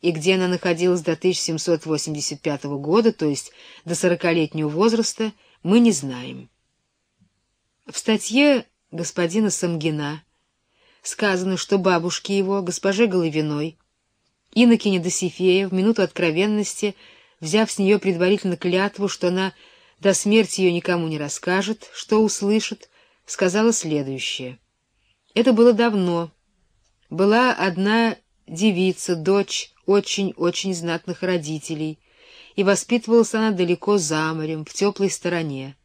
и где она находилась до 1785 года, то есть до сорокалетнего возраста, мы не знаем. В статье господина Самгина сказано, что бабушке его, госпоже Головиной, инокине Досифея, в минуту откровенности, взяв с нее предварительно клятву, что она до смерти ее никому не расскажет, что услышит, сказала следующее. Это было давно. Была одна девица, дочь очень-очень знатных родителей, и воспитывалась она далеко за морем, в теплой стороне.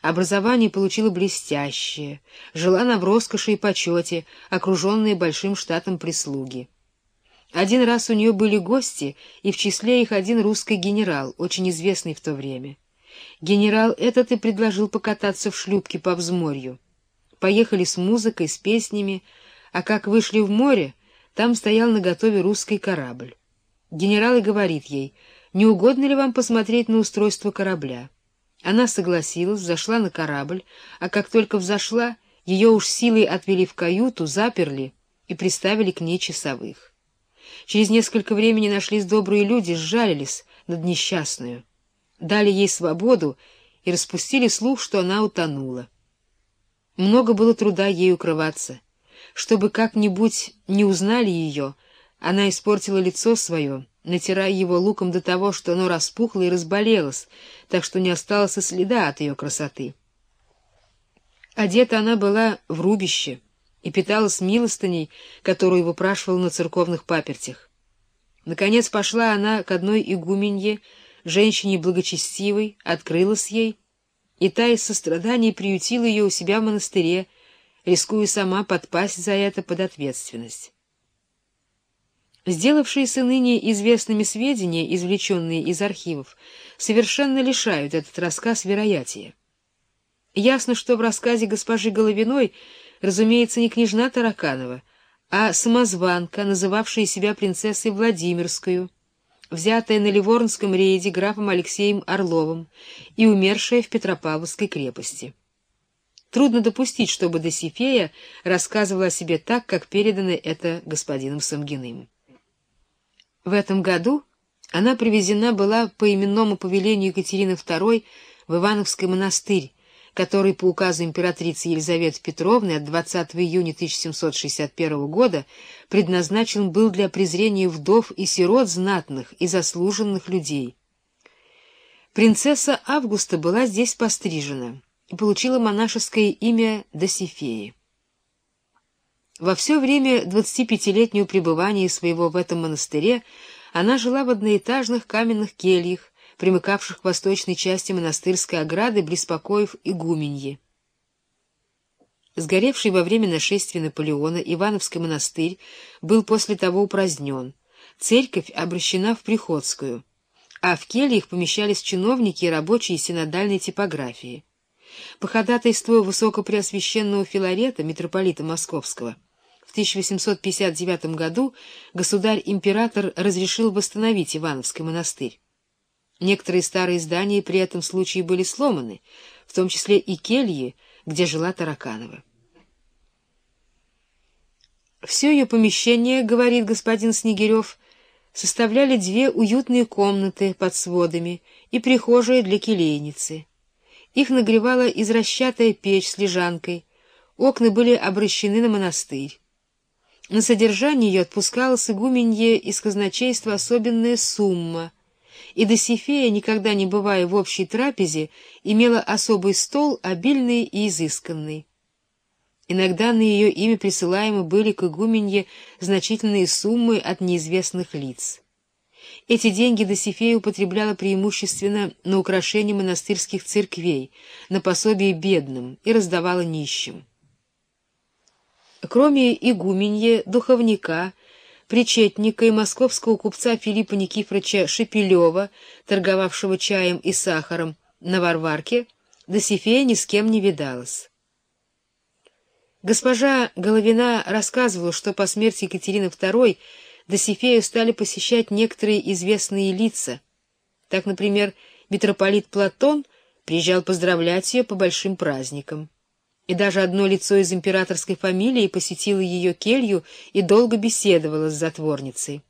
Образование получила блестящее, жила она в роскоши и почете, окруженная большим штатом прислуги. Один раз у нее были гости, и в числе их один русский генерал, очень известный в то время. Генерал этот и предложил покататься в шлюпке по взморью. Поехали с музыкой, с песнями, а как вышли в море, там стоял наготове русский корабль. Генерал и говорит ей, не угодно ли вам посмотреть на устройство корабля? Она согласилась, зашла на корабль, а как только взошла, ее уж силой отвели в каюту, заперли и приставили к ней часовых. Через несколько времени нашлись добрые люди, сжалились над несчастную, дали ей свободу и распустили слух, что она утонула. Много было труда ей укрываться. Чтобы как-нибудь не узнали ее, она испортила лицо свое, натирая его луком до того, что оно распухло и разболелось, так что не осталось и следа от ее красоты. Одета она была в рубище и питалась милостыней, которую выпрашивал на церковных папертях. Наконец пошла она к одной игуменье, женщине благочестивой, открылась ей, и та из сострадания приютила ее у себя в монастыре, рискуя сама подпасть за это под ответственность. Сделавшиеся ныне известными сведения, извлеченные из архивов, совершенно лишают этот рассказ вероятия. Ясно, что в рассказе госпожи Головиной, разумеется, не княжна Тараканова, а самозванка, называвшая себя принцессой Владимирскую, взятая на Ливорнском рейде графом Алексеем Орловым и умершая в Петропавловской крепости. Трудно допустить, чтобы Досифея рассказывала о себе так, как передано это господином Самгиным. В этом году она привезена была по именному повелению Екатерины II в Ивановский монастырь, который по указу императрицы Елизаветы Петровны от 20 июня 1761 года предназначен был для презрения вдов и сирот знатных и заслуженных людей. Принцесса Августа была здесь пострижена и получила монашеское имя Досифеи. Во все время двадцатипятилетнего пребывания своего в этом монастыре она жила в одноэтажных каменных кельях, примыкавших к восточной части монастырской ограды близ покоев игуменьи. Сгоревший во время нашествия Наполеона Ивановский монастырь был после того упразднен, церковь обращена в Приходскую, а в кельях помещались чиновники и рабочие синодальной типографии. По ходатайству высокопреосвященного Филарета, митрополита Московского, в 1859 году государь-император разрешил восстановить Ивановский монастырь. Некоторые старые здания при этом случае были сломаны, в том числе и кельи, где жила Тараканова. Все ее помещение, говорит господин Снегирев, составляли две уютные комнаты под сводами и прихожая для келейницы. Их нагревала изращатая печь с лежанкой, окна были обращены на монастырь. На содержание ее отпускалась игуменье из казначейства особенная сумма, и Досифея, никогда не бывая в общей трапезе, имела особый стол, обильный и изысканный. Иногда на ее имя присылаемы были к игуменье значительные суммы от неизвестных лиц. Эти деньги Досифея употребляла преимущественно на украшение монастырских церквей, на пособие бедным и раздавала нищим. Кроме игуменья, духовника, причетника и московского купца Филиппа Никифоровича Шепелева, торговавшего чаем и сахаром на Варварке, Досифея ни с кем не видалась. Госпожа Головина рассказывала, что по смерти Екатерины II Досифею стали посещать некоторые известные лица. Так, например, митрополит Платон приезжал поздравлять ее по большим праздникам и даже одно лицо из императорской фамилии посетило ее келью и долго беседовало с затворницей.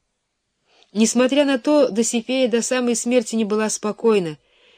Несмотря на то, Досифея до самой смерти не была спокойна,